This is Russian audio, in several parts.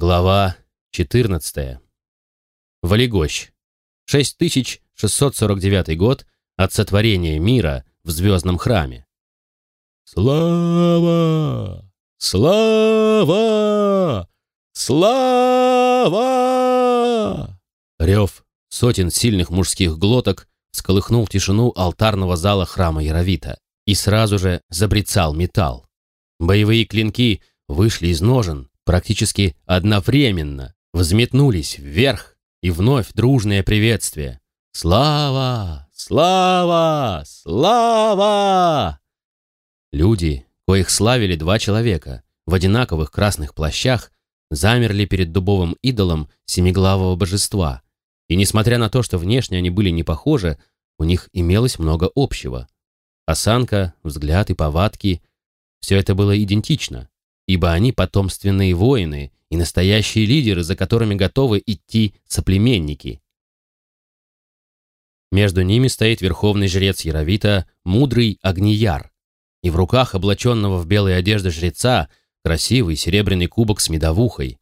Глава 14. Валигощ. 6649 год от сотворения мира в звездном храме. Слава! Слава! Слава! Рев сотен сильных мужских глоток сколыхнул тишину алтарного зала храма Яровита, и сразу же забрецал металл. Боевые клинки вышли из ножен, практически одновременно взметнулись вверх, и вновь дружное приветствие. «Слава! Слава! Слава!» Люди, коих славили два человека в одинаковых красных плащах, замерли перед дубовым идолом семиглавого божества, и несмотря на то, что внешне они были не похожи, у них имелось много общего. Осанка, взгляд и повадки – все это было идентично ибо они потомственные воины и настоящие лидеры, за которыми готовы идти соплеменники. Между ними стоит верховный жрец Яровита, мудрый Агнияр, и в руках облаченного в белые одежды жреца красивый серебряный кубок с медовухой.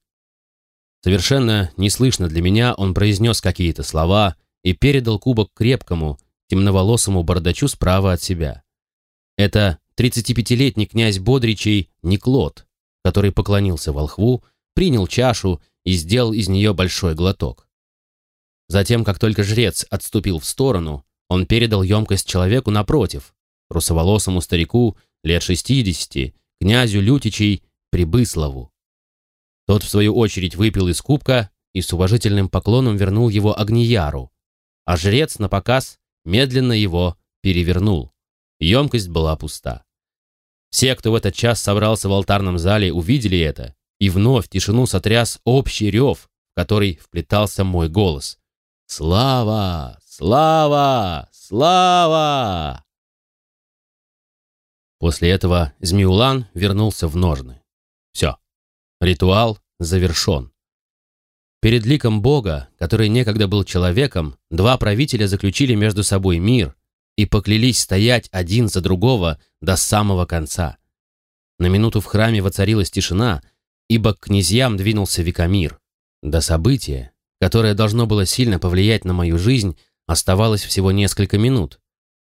Совершенно неслышно для меня он произнес какие-то слова и передал кубок крепкому, темноволосому бардачу справа от себя. Это 35-летний князь Бодричей Никлот, который поклонился волхву, принял чашу и сделал из нее большой глоток. Затем, как только жрец отступил в сторону, он передал емкость человеку напротив, русоволосому старику лет шестидесяти, князю Лютичей Прибыслову. Тот, в свою очередь, выпил из кубка и с уважительным поклоном вернул его Агнияру, а жрец на показ медленно его перевернул. Емкость была пуста. Все, кто в этот час собрался в алтарном зале, увидели это, и вновь тишину сотряс общий рев, в который вплетался мой голос. «Слава! Слава! Слава!» После этого Змеулан вернулся в ножны. Все, ритуал завершен. Перед ликом Бога, который некогда был человеком, два правителя заключили между собой мир, и поклялись стоять один за другого до самого конца. На минуту в храме воцарилась тишина, ибо к князьям двинулся Викамир. До события, которое должно было сильно повлиять на мою жизнь, оставалось всего несколько минут.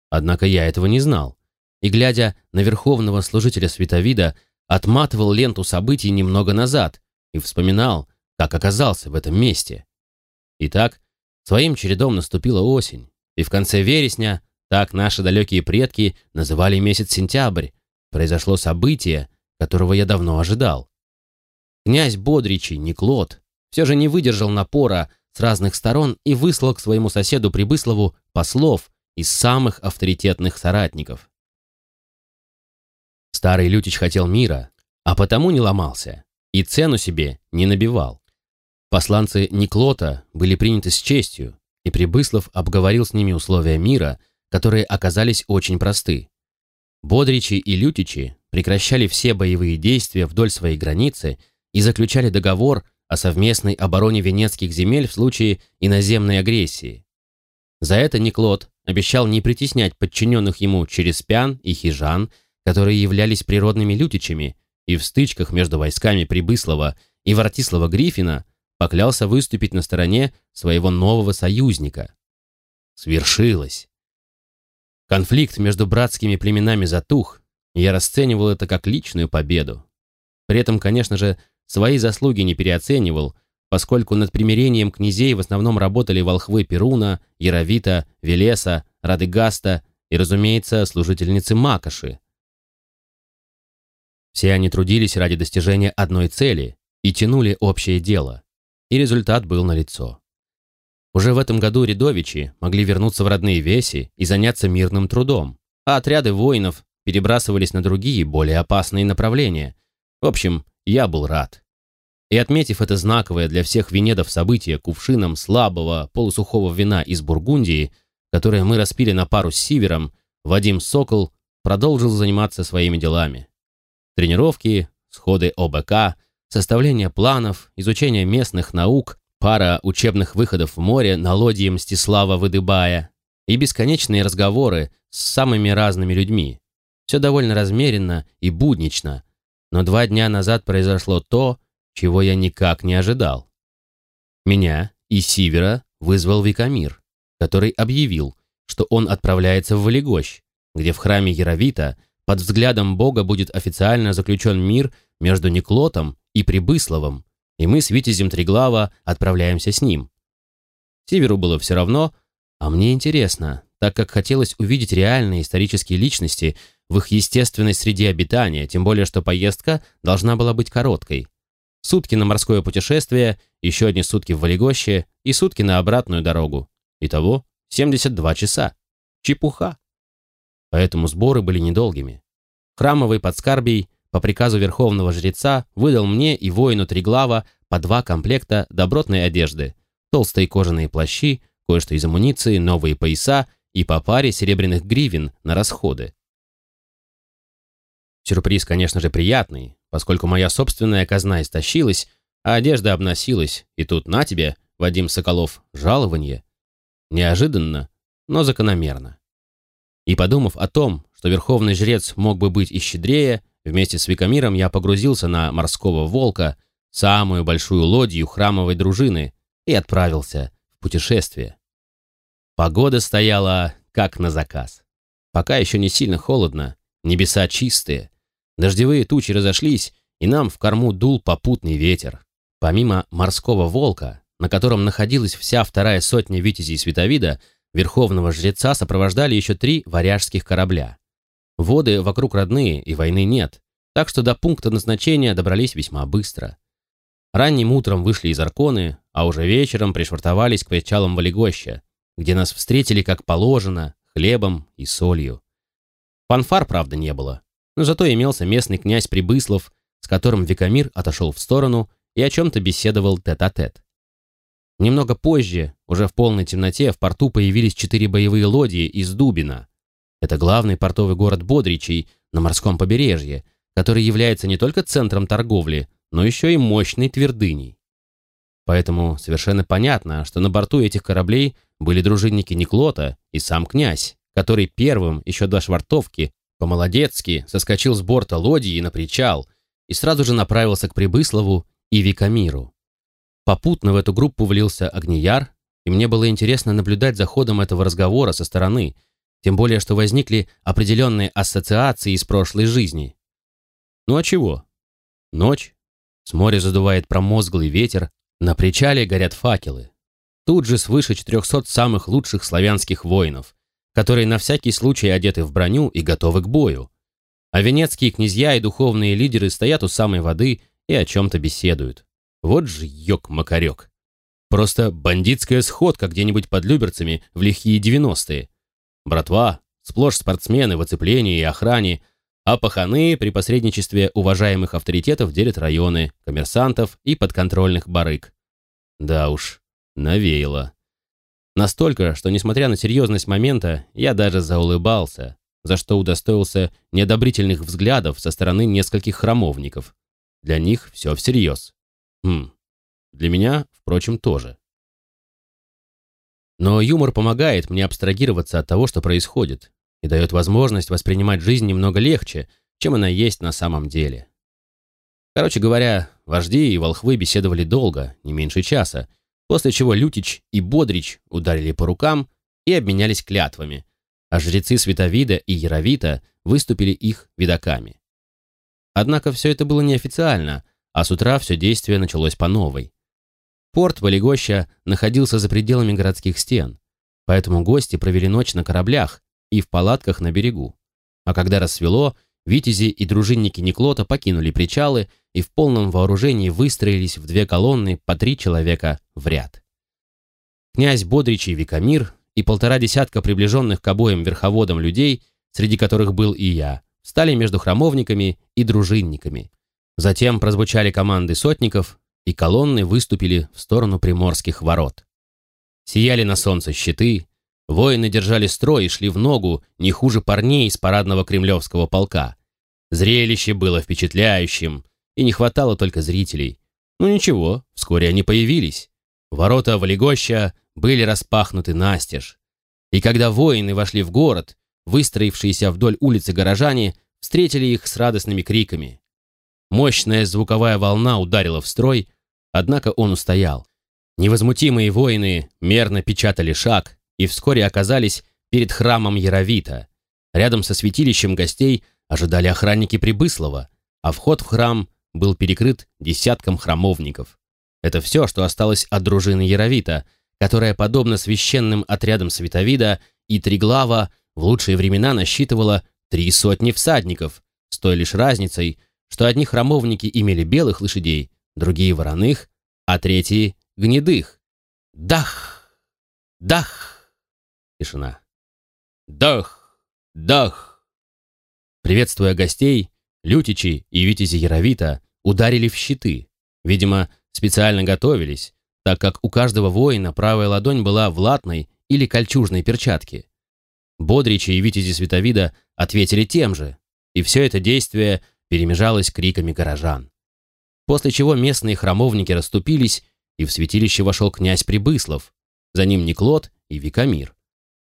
Однако я этого не знал, и, глядя на верховного служителя Световида, отматывал ленту событий немного назад и вспоминал, как оказался в этом месте. Итак, своим чередом наступила осень, и в конце вересня так наши далекие предки называли месяц сентябрь. Произошло событие, которого я давно ожидал. Князь Бодричий, Никлот, все же не выдержал напора с разных сторон и выслал к своему соседу Прибыслову послов из самых авторитетных соратников. Старый Лютич хотел мира, а потому не ломался и цену себе не набивал. Посланцы Никлота были приняты с честью, и Прибыслов обговорил с ними условия мира – которые оказались очень просты. Бодричи и Лютичи прекращали все боевые действия вдоль своей границы и заключали договор о совместной обороне венецких земель в случае иноземной агрессии. За это Никлот обещал не притеснять подчиненных ему через Пян и Хижан, которые являлись природными лютичами, и в стычках между войсками Прибыслова и Вартислава Гриффина поклялся выступить на стороне своего нового союзника. Свершилось. Конфликт между братскими племенами затух, и я расценивал это как личную победу. При этом, конечно же, свои заслуги не переоценивал, поскольку над примирением князей в основном работали волхвы Перуна, Яровита, Велеса, Радыгаста и, разумеется, служительницы Макоши. Все они трудились ради достижения одной цели и тянули общее дело, и результат был налицо. Уже в этом году рядовичи могли вернуться в родные веси и заняться мирным трудом, а отряды воинов перебрасывались на другие, более опасные направления. В общем, я был рад. И отметив это знаковое для всех венедов событие кувшином слабого полусухого вина из Бургундии, которое мы распили на пару с Сивером, Вадим Сокол продолжил заниматься своими делами. Тренировки, сходы ОБК, составление планов, изучение местных наук, пара учебных выходов в море на лодье Мстислава Выдыбая и бесконечные разговоры с самыми разными людьми. Все довольно размеренно и буднично, но два дня назад произошло то, чего я никак не ожидал. Меня и Сивера вызвал Викамир, который объявил, что он отправляется в Валегощ, где в храме Яровита под взглядом Бога будет официально заключен мир между Никлотом и Прибысловым, и мы с Витязем Триглава отправляемся с ним. Сиверу было все равно, а мне интересно, так как хотелось увидеть реальные исторические личности в их естественной среде обитания, тем более что поездка должна была быть короткой. Сутки на морское путешествие, еще одни сутки в Валегоще и сутки на обратную дорогу. Итого 72 часа. Чепуха. Поэтому сборы были недолгими. Храмовый подскарбий по приказу верховного жреца выдал мне и воину Триглава по два комплекта добротной одежды, толстые кожаные плащи, кое-что из амуниции, новые пояса и по паре серебряных гривен на расходы. Сюрприз, конечно же, приятный, поскольку моя собственная казна истощилась, а одежда обносилась, и тут на тебе, Вадим Соколов, жалование. Неожиданно, но закономерно. И подумав о том, что верховный жрец мог бы быть и щедрее, вместе с Викамиром я погрузился на морского волка, самую большую лодью храмовой дружины, и отправился в путешествие. Погода стояла как на заказ. Пока еще не сильно холодно, небеса чистые, дождевые тучи разошлись, и нам в корму дул попутный ветер. Помимо морского волка, на котором находилась вся вторая сотня витязей Световида, верховного жреца сопровождали еще три варяжских корабля. Воды вокруг родные, и войны нет, так что до пункта назначения добрались весьма быстро. Ранним утром вышли из Арконы, а уже вечером пришвартовались к причалам Валегоща, где нас встретили как положено, хлебом и солью. Фанфар, правда, не было, но зато имелся местный князь Прибыслов, с которым Викамир отошел в сторону и о чем-то беседовал тет-а-тет. -тет. Немного позже, уже в полной темноте, в порту появились четыре боевые лодии из Дубина. Это главный портовый город Бодричей на морском побережье, который является не только центром торговли, но еще и мощной твердыней. Поэтому совершенно понятно, что на борту этих кораблей были дружинники Никлота и сам князь, который первым, еще до швартовки, по-молодецки соскочил с борта лодии на причал и сразу же направился к Прибыслову и Викамиру. Попутно в эту группу влился Огнияр, и мне было интересно наблюдать за ходом этого разговора со стороны, тем более что возникли определенные ассоциации из прошлой жизни. Ну а чего? Ночь. С моря задувает промозглый ветер, на причале горят факелы. Тут же свыше 400 самых лучших славянских воинов, которые на всякий случай одеты в броню и готовы к бою. А венецкие князья и духовные лидеры стоят у самой воды и о чем-то беседуют. Вот же ёк-макарёк. Просто бандитская сходка где-нибудь под Люберцами в лихие девяностые. Братва, сплошь спортсмены в оцеплении и охране, а паханы при посредничестве уважаемых авторитетов делят районы, коммерсантов и подконтрольных барыг. Да уж, навеяло. Настолько, что, несмотря на серьезность момента, я даже заулыбался, за что удостоился неодобрительных взглядов со стороны нескольких храмовников. Для них все всерьез. Хм, для меня, впрочем, тоже. Но юмор помогает мне абстрагироваться от того, что происходит, и дает возможность воспринимать жизнь немного легче, чем она есть на самом деле. Короче говоря, вожди и волхвы беседовали долго, не меньше часа, после чего Лютич и Бодрич ударили по рукам и обменялись клятвами, а жрецы Световида и Яровита выступили их видаками. Однако все это было неофициально, а с утра все действие началось по новой. Порт Валегоща находился за пределами городских стен, поэтому гости провели ночь на кораблях и в палатках на берегу. А когда рассвело, витязи и дружинники Никлота покинули причалы и в полном вооружении выстроились в две колонны по три человека в ряд. Князь Бодричий Викамир и полтора десятка приближенных к обоим верховодам людей, среди которых был и я, стали между храмовниками и дружинниками, Затем прозвучали команды сотников, и колонны выступили в сторону приморских ворот. Сияли на солнце щиты, воины держали строй и шли в ногу не хуже парней из парадного кремлевского полка. Зрелище было впечатляющим, и не хватало только зрителей. Ну ничего, вскоре они появились. Ворота Валегоща были распахнуты настежь. И когда воины вошли в город, выстроившиеся вдоль улицы горожане встретили их с радостными криками. Мощная звуковая волна ударила в строй, однако он устоял. Невозмутимые воины мерно печатали шаг и вскоре оказались перед храмом Яровита. Рядом со святилищем гостей ожидали охранники Прибыслова, а вход в храм был перекрыт десятком храмовников. Это все, что осталось от дружины Яровита, которая, подобно священным отрядам Световида и Триглава, в лучшие времена насчитывала три сотни всадников, с той лишь разницей, что одни храмовники имели белых лошадей, другие — вороных, а третьи — гнедых. Дах! Дах! Тишина. Дах! Дах! Приветствуя гостей, лютичи и витязи Яровита ударили в щиты. Видимо, специально готовились, так как у каждого воина правая ладонь была в латной или кольчужной перчатке. Бодричи и витязи Световида ответили тем же, и все это действие перемежалось криками горожан. После чего местные храмовники расступились, и в святилище вошел князь Прибыслов, за ним Никлот и Викамир,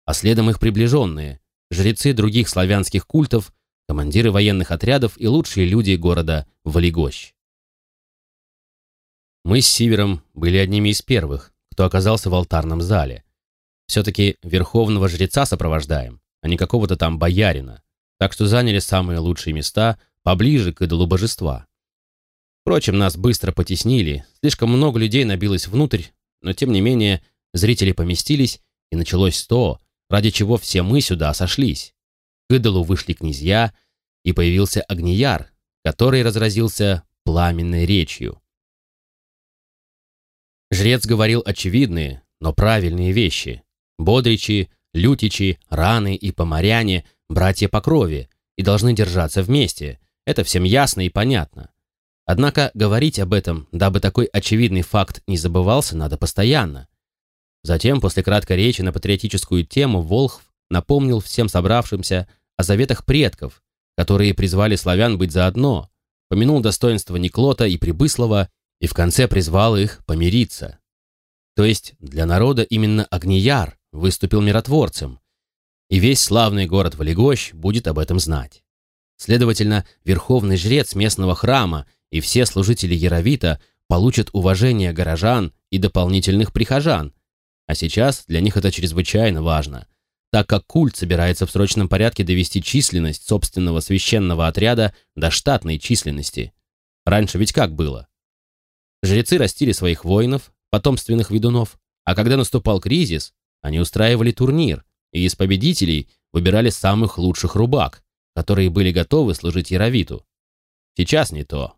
а следом их приближенные, жрецы других славянских культов, командиры военных отрядов и лучшие люди города Валигощ. Мы с Сивером были одними из первых, кто оказался в алтарном зале. Все-таки верховного жреца сопровождаем, а не какого-то там боярина, так что заняли самые лучшие места поближе к идолу божества. Впрочем, нас быстро потеснили, слишком много людей набилось внутрь, но тем не менее зрители поместились, и началось то, ради чего все мы сюда сошлись. К идолу вышли князья, и появился Огнияр, который разразился пламенной речью. Жрец говорил очевидные, но правильные вещи. Бодричи, лютичи, раны и поморяне – братья по крови и должны держаться вместе. Это всем ясно и понятно. Однако говорить об этом, дабы такой очевидный факт не забывался, надо постоянно. Затем, после краткой речи на патриотическую тему, Волхв напомнил всем собравшимся о заветах предков, которые призвали славян быть заодно, помянул достоинство Никлота и Прибыслова и в конце призвал их помириться. То есть для народа именно Агнияр выступил миротворцем, и весь славный город Валегощ будет об этом знать. Следовательно, верховный жрец местного храма и все служители Яровита получат уважение горожан и дополнительных прихожан, а сейчас для них это чрезвычайно важно, так как культ собирается в срочном порядке довести численность собственного священного отряда до штатной численности. Раньше ведь как было? Жрецы растили своих воинов, потомственных ведунов, а когда наступал кризис, они устраивали турнир, и из победителей выбирали самых лучших рубак, которые были готовы служить Яровиту. Сейчас не то.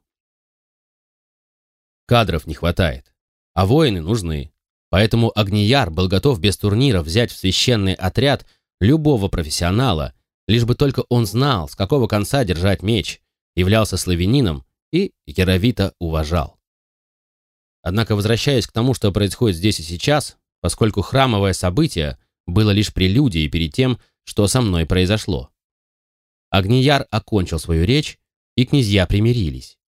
Кадров не хватает, а воины нужны. Поэтому Агнияр был готов без турнира взять в священный отряд любого профессионала, лишь бы только он знал, с какого конца держать меч, являлся славянином и Яровита уважал. Однако, возвращаясь к тому, что происходит здесь и сейчас, поскольку храмовое событие было лишь прелюдией перед тем, что со мной произошло. Агнияр окончил свою речь, и князья примирились.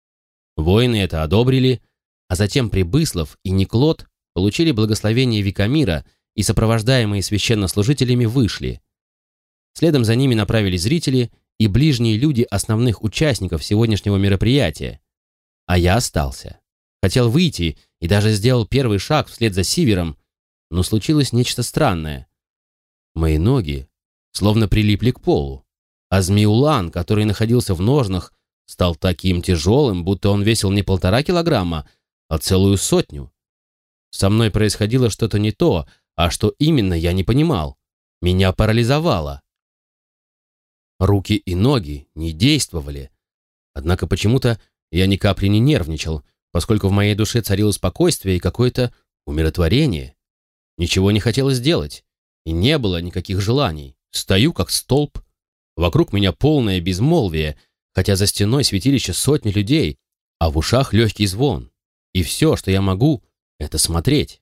Воины это одобрили, а затем Прибыслов и Никлот получили благословение Викамира и, сопровождаемые священнослужителями, вышли. Следом за ними направились зрители и ближние люди основных участников сегодняшнего мероприятия. А я остался. Хотел выйти и даже сделал первый шаг вслед за Сивером, но случилось нечто странное. Мои ноги словно прилипли к полу, а Змеулан, который находился в ножнах, стал таким тяжелым, будто он весил не полтора килограмма, а целую сотню. Со мной происходило что-то не то, а что именно, я не понимал. Меня парализовало. Руки и ноги не действовали. Однако почему-то я ни капли не нервничал, поскольку в моей душе царило спокойствие и какое-то умиротворение. Ничего не хотелось делать, и не было никаких желаний. Стою как столб. Вокруг меня полное безмолвие, хотя за стеной святилище сотни людей, а в ушах легкий звон. И все, что я могу, это смотреть.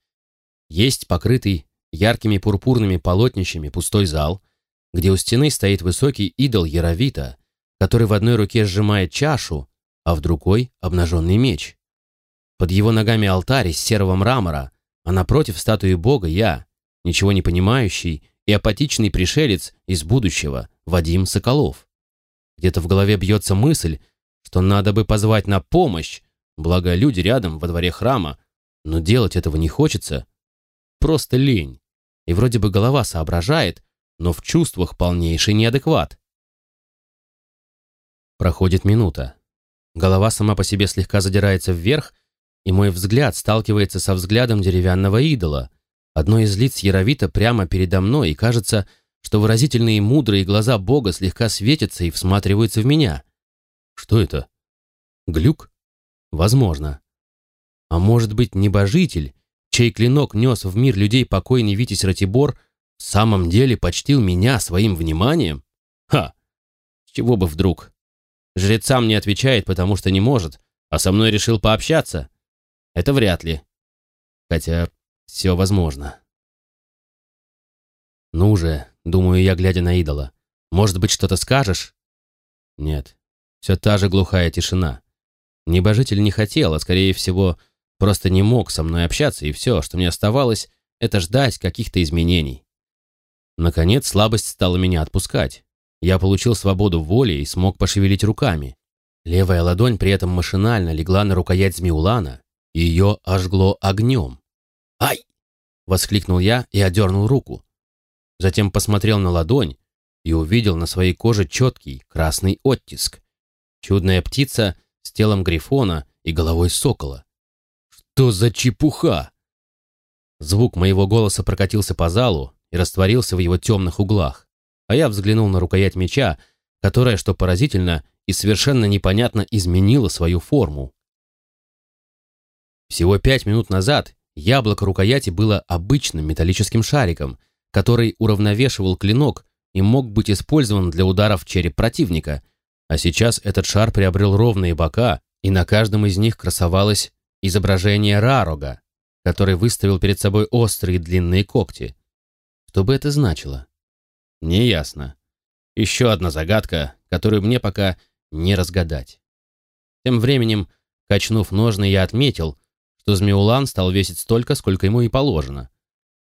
Есть покрытый яркими пурпурными полотнищами пустой зал, где у стены стоит высокий идол Яровита, который в одной руке сжимает чашу, а в другой — обнаженный меч. Под его ногами алтарь из серого мрамора, а напротив статуи Бога я, ничего не понимающий и апатичный пришелец из будущего, Вадим Соколов. Где-то в голове бьется мысль, что надо бы позвать на помощь, благо люди рядом во дворе храма, но делать этого не хочется. Просто лень. И вроде бы голова соображает, но в чувствах полнейший неадекват. Проходит минута. Голова сама по себе слегка задирается вверх, и мой взгляд сталкивается со взглядом деревянного идола. Одно из лиц Яровита прямо передо мной, и кажется, что выразительные мудрые глаза Бога слегка светятся и всматриваются в меня. Что это? Глюк? Возможно. А может быть, небожитель, чей клинок нес в мир людей покойный Витязь Ратибор, в самом деле почтил меня своим вниманием? Ха! С чего бы вдруг? Жрецам не отвечает, потому что не может, а со мной решил пообщаться. Это вряд ли. Хотя все возможно. Ну же, думаю я, глядя на идола. Может быть, что-то скажешь? Нет. Все та же глухая тишина. Небожитель не хотел, а скорее всего, просто не мог со мной общаться, и все, что мне оставалось, это ждать каких-то изменений. Наконец, слабость стала меня отпускать. Я получил свободу воли и смог пошевелить руками. Левая ладонь при этом машинально легла на рукоять Змеулана, и ее ожгло огнем. «Ай!» — воскликнул я и одернул руку. Затем посмотрел на ладонь и увидел на своей коже четкий красный оттиск. Чудная птица с телом грифона и головой сокола. «Что за чепуха?» Звук моего голоса прокатился по залу и растворился в его темных углах а я взглянул на рукоять меча, которая, что поразительно и совершенно непонятно, изменила свою форму. Всего пять минут назад яблоко рукояти было обычным металлическим шариком, который уравновешивал клинок и мог быть использован для ударов в череп противника, а сейчас этот шар приобрел ровные бока, и на каждом из них красовалось изображение Рарога, который выставил перед собой острые длинные когти. Что бы это значило? Неясно. Еще одна загадка, которую мне пока не разгадать. Тем временем, качнув ножны, я отметил, что Змеулан стал весить столько, сколько ему и положено.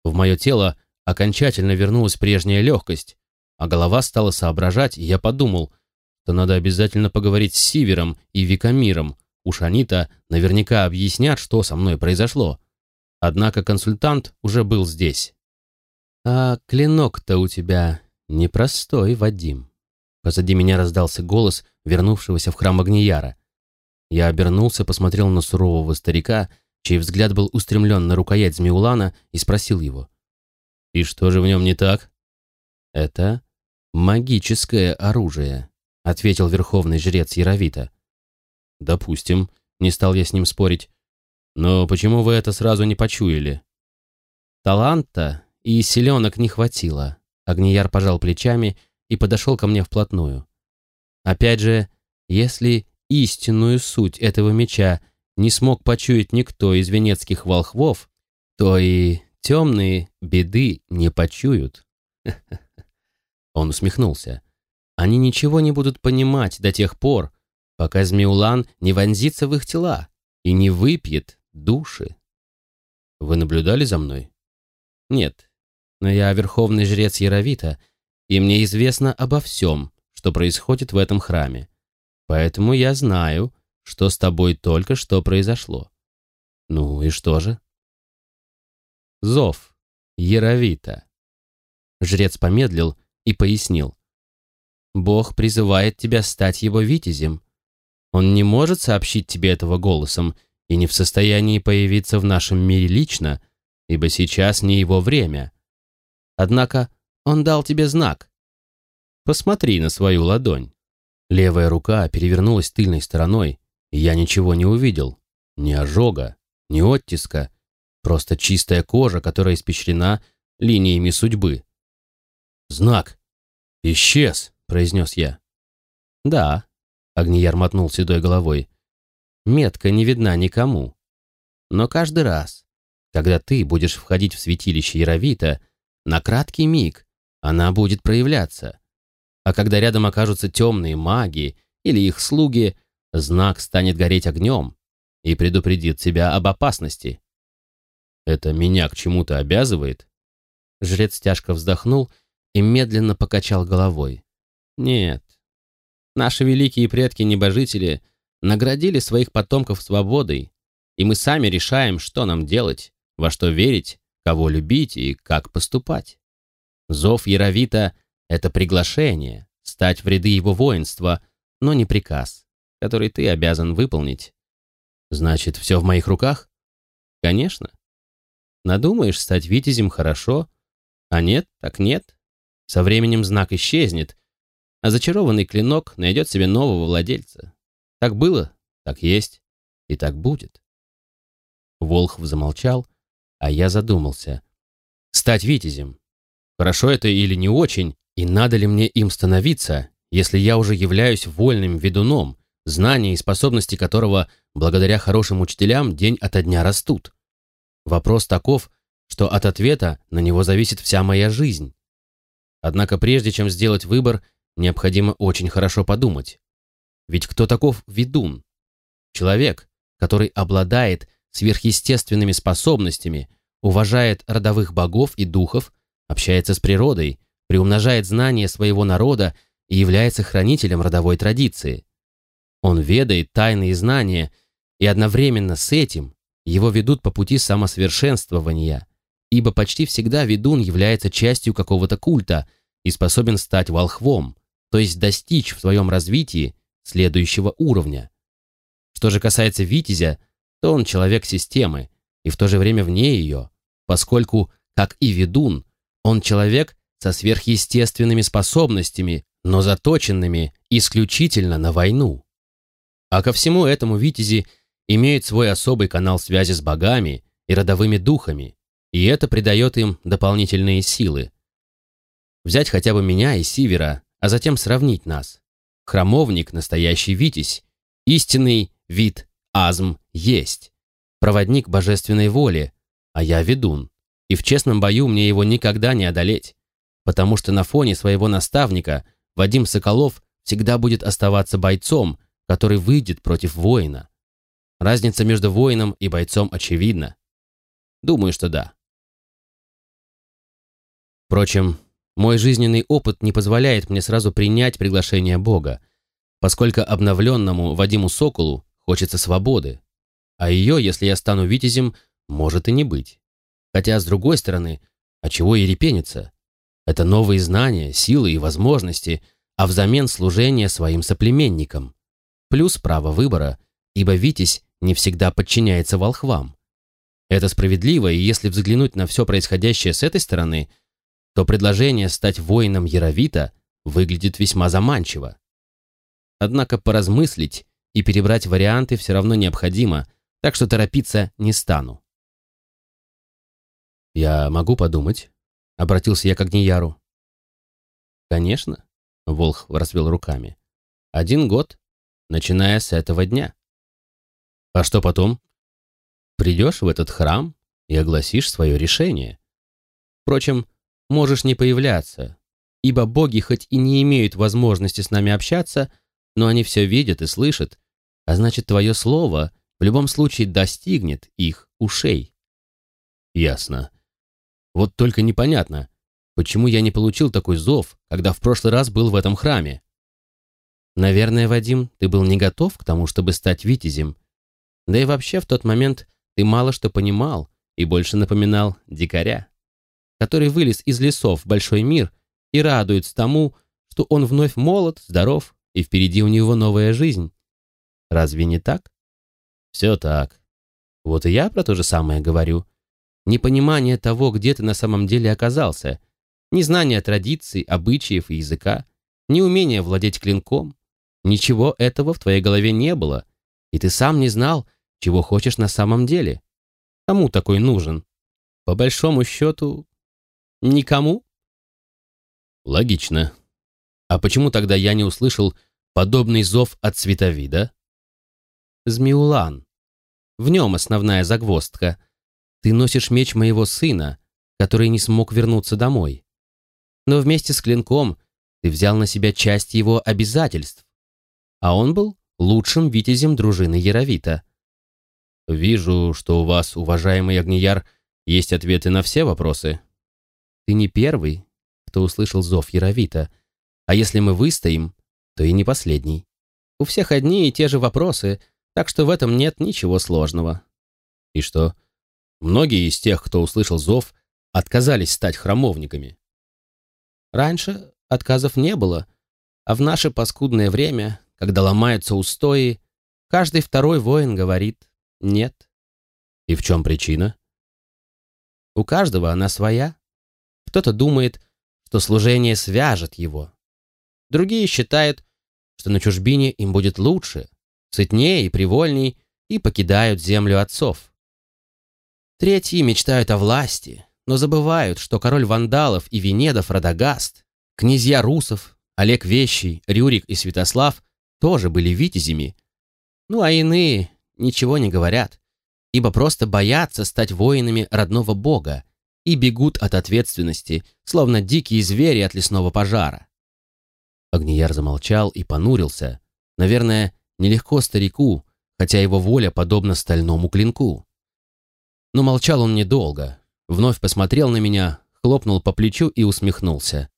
В мое тело окончательно вернулась прежняя легкость, а голова стала соображать, и я подумал, что надо обязательно поговорить с Сивером и Викамиром, уж они-то наверняка объяснят, что со мной произошло. Однако консультант уже был здесь. «А клинок-то у тебя «Непростой, Вадим». Позади меня раздался голос вернувшегося в храм Агнияра. Я обернулся, посмотрел на сурового старика, чей взгляд был устремлен на рукоять Змеулана, и спросил его. «И что же в нем не так?» «Это магическое оружие», — ответил верховный жрец Яровита. «Допустим», — не стал я с ним спорить. «Но почему вы это сразу не почуяли?» «Таланта и селенок не хватило», Агнияр пожал плечами и подошел ко мне вплотную. Опять же, если истинную суть этого меча не смог почуять никто из венецких волхвов, то и темные беды не почуют. Он усмехнулся. Они ничего не будут понимать до тех пор, пока Змеулан не вонзится в их тела и не выпьет души. Вы наблюдали за мной? Нет, но я верховный жрец Яровита, и мне известно обо всем, что происходит в этом храме. Поэтому я знаю, что с тобой только что произошло. Ну и что же? Зов Яровита. Жрец помедлил и пояснил. Бог призывает тебя стать его витязем. Он не может сообщить тебе этого голосом и не в состоянии появиться в нашем мире лично, ибо сейчас не его время. Однако он дал тебе знак. Посмотри на свою ладонь. Левая рука перевернулась тыльной стороной, я ничего не увидел. Ни ожога, ни оттиска, просто чистая кожа, которая испещрена линиями судьбы. «Знак! Исчез!» — произнес я. «Да», — Огнияр мотнул седой головой, — «метка не видна никому. Но каждый раз, когда ты будешь входить в святилище Яровита, на краткий миг она будет проявляться. А когда рядом окажутся темные маги или их слуги, знак станет гореть огнем и предупредит тебя об опасности. Это меня к чему-то обязывает? Жрец тяжко вздохнул и медленно покачал головой. Нет. Наши великие предки-небожители наградили своих потомков свободой, и мы сами решаем, что нам делать, во что верить, кого любить и как поступать. Зов Яровита — это приглашение стать в ряды его воинства, но не приказ, который ты обязан выполнить. Значит, все в моих руках? Конечно. Надумаешь стать витязем — хорошо, а нет, так нет. Со временем знак исчезнет, а зачарованный клинок найдет себе нового владельца. Так было, так есть и так будет. Волхв замолчал, а я задумался. Стать витязем. Хорошо это или не очень, и надо ли мне им становиться, если я уже являюсь вольным ведуном, знания и способности которого, благодаря хорошим учителям, день ото дня растут? Вопрос таков, что от ответа на него зависит вся моя жизнь. Однако прежде чем сделать выбор, необходимо очень хорошо подумать. Ведь кто таков ведун? Человек, который обладает сверхъестественными способностями, уважает родовых богов и духов, общается с природой, приумножает знания своего народа и является хранителем родовой традиции. Он ведает тайные знания, и одновременно с этим его ведут по пути самосовершенствования, ибо почти всегда ведун является частью какого-то культа и способен стать волхвом, то есть достичь в своем развитии следующего уровня. Что же касается Витязя, то он человек системы и в то же время вне ее, поскольку, как и ведун, он человек со сверхъестественными способностями, но заточенными исключительно на войну. А ко всему этому Витязи имеют свой особый канал связи с богами и родовыми духами, и это придает им дополнительные силы. Взять хотя бы меня и Сивера, а затем сравнить нас. Храмовник – настоящий Витязь, истинный вид Азм есть, проводник божественной воли, а я ведун, и в честном бою мне его никогда не одолеть, потому что на фоне своего наставника Вадим Соколов всегда будет оставаться бойцом, который выйдет против воина. Разница между воином и бойцом очевидна. Думаю, что да. Впрочем, мой жизненный опыт не позволяет мне сразу принять приглашение Бога, поскольку обновленному Вадиму Соколу хочется свободы, а ее, если я стану витязем, может и не быть. Хотя, с другой стороны, а чего и репениться? Это новые знания, силы и возможности, а взамен служение своим соплеменникам. Плюс право выбора, ибо Витязь не всегда подчиняется волхвам. Это справедливо, и если взглянуть на все происходящее с этой стороны, то предложение стать воином Яровита выглядит весьма заманчиво. Однако поразмыслить и перебрать варианты все равно необходимо, так что торопиться не стану. «Я могу подумать?» — обратился я к Агнияру. «Конечно», — Волх развел руками. «Один год, начиная с этого дня». «А что потом?» «Придешь в этот храм и огласишь свое решение. Впрочем, можешь не появляться, ибо боги хоть и не имеют возможности с нами общаться, но они все видят и слышат, а значит, твое слово в любом случае достигнет их ушей». «Ясно. Вот только непонятно, почему я не получил такой зов, когда в прошлый раз был в этом храме?» «Наверное, Вадим, ты был не готов к тому, чтобы стать витязем. Да и вообще в тот момент ты мало что понимал и больше напоминал дикаря, который вылез из лесов в большой мир и радуется тому, что он вновь молод, здоров и впереди у него новая жизнь. Разве не так? Все так. Вот и я про то же самое говорю. Непонимание того, где ты на самом деле оказался, незнание традиций, обычаев и языка, неумение владеть клинком. Ничего этого в твоей голове не было, и ты сам не знал, чего хочешь на самом деле. Кому такой нужен? По большому счету, никому? Логично. А почему тогда я не услышал подобный зов от Световида? Змеулан. В нем основная загвоздка. Ты носишь меч моего сына, который не смог вернуться домой. Но вместе с клинком ты взял на себя часть его обязательств. А он был лучшим витязем дружины Яровита. Вижу, что у вас, уважаемый Огнияр, есть ответы на все вопросы. Ты не первый, кто услышал зов Яровита, а если мы выстоим, то и не последний. У всех одни и те же вопросы, так что в этом нет ничего сложного. И что? Многие из тех, кто услышал зов, отказались стать храмовниками. Раньше отказов не было, а в наше паскудное время, когда ломаются устои, каждый второй воин говорит «нет». И в чем причина? У каждого она своя. Кто-то думает, что служение свяжет его. Другие считают, что на чужбине им будет лучше, сытнее и привольней, и покидают землю отцов. Третьи мечтают о власти, но забывают, что король вандалов и венедов Радагаст, князья русов, Олег Вещий, Рюрик и Святослав тоже были витязями. Ну а иные ничего не говорят, ибо просто боятся стать воинами родного бога и бегут от ответственности, словно дикие звери от лесного пожара. Огнияр замолчал и понурился. Наверное, нелегко старику, хотя его воля подобна стальному клинку. Но молчал он недолго. Вновь посмотрел на меня, хлопнул по плечу и усмехнулся.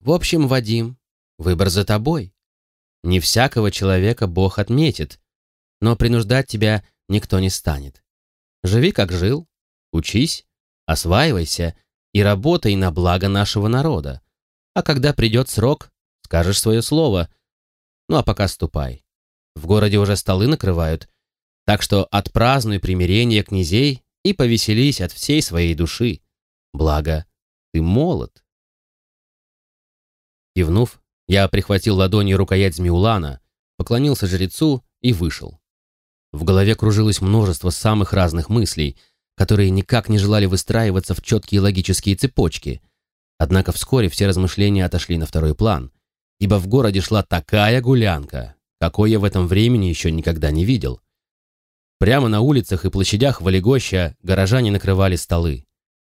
«В общем, Вадим, выбор за тобой. Не всякого человека Бог отметит, но принуждать тебя никто не станет. Живи, как жил, учись, осваивайся и работай на благо нашего народа. А когда придет срок, скажешь свое слово. Ну а пока ступай. В городе уже столы накрывают, так что отпразднуй примирение князей и повеселись от всей своей души. Благо, ты молод. Кивнув, я прихватил ладонью рукоять Змеулана, поклонился жрецу и вышел. В голове кружилось множество самых разных мыслей, которые никак не желали выстраиваться в четкие логические цепочки. Однако вскоре все размышления отошли на второй план, ибо в городе шла такая гулянка, какой я в этом времени еще никогда не видел. Прямо на улицах и площадях Валегоща горожане накрывали столы.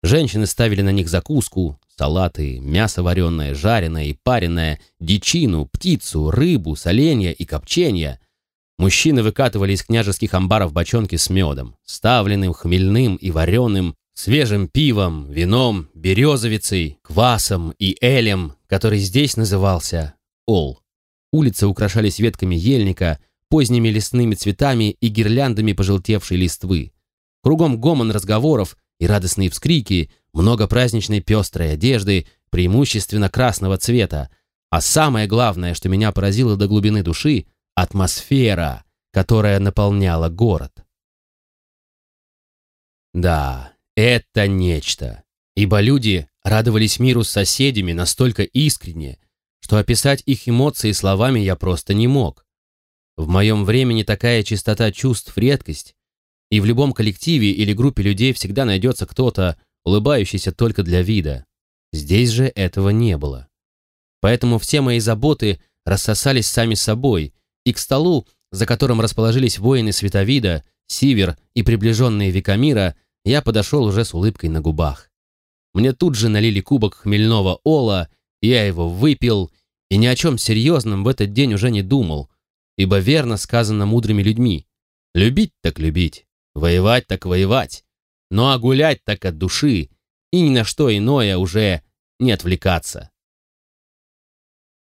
Женщины ставили на них закуску, салаты, мясо вареное, жареное и пареное, дичину, птицу, рыбу, соленья и копчения. Мужчины выкатывали из княжеских амбаров бочонки с медом, ставленным, хмельным и вареным, свежим пивом, вином, березовицей, квасом и элем, который здесь назывался Ол. Улицы украшались ветками ельника, поздними лесными цветами и гирляндами пожелтевшей листвы. Кругом гомон разговоров и радостные вскрики, много праздничной пестрой одежды, преимущественно красного цвета, а самое главное, что меня поразило до глубины души — атмосфера, которая наполняла город. Да, это нечто, ибо люди радовались миру с соседями настолько искренне, что описать их эмоции словами я просто не мог. В моем времени такая чистота чувств — редкость, и в любом коллективе или группе людей всегда найдется кто-то, улыбающийся только для вида. Здесь же этого не было. Поэтому все мои заботы рассосались сами собой, и к столу, за которым расположились воины Световида, Сивер и приближенные Викамира, я подошел уже с улыбкой на губах. Мне тут же налили кубок хмельного ола, я его выпил и ни о чем серьезном в этот день уже не думал, ибо верно сказано мудрыми людьми. Любить так любить, воевать так воевать, ну а гулять так от души и ни на что иное уже не отвлекаться.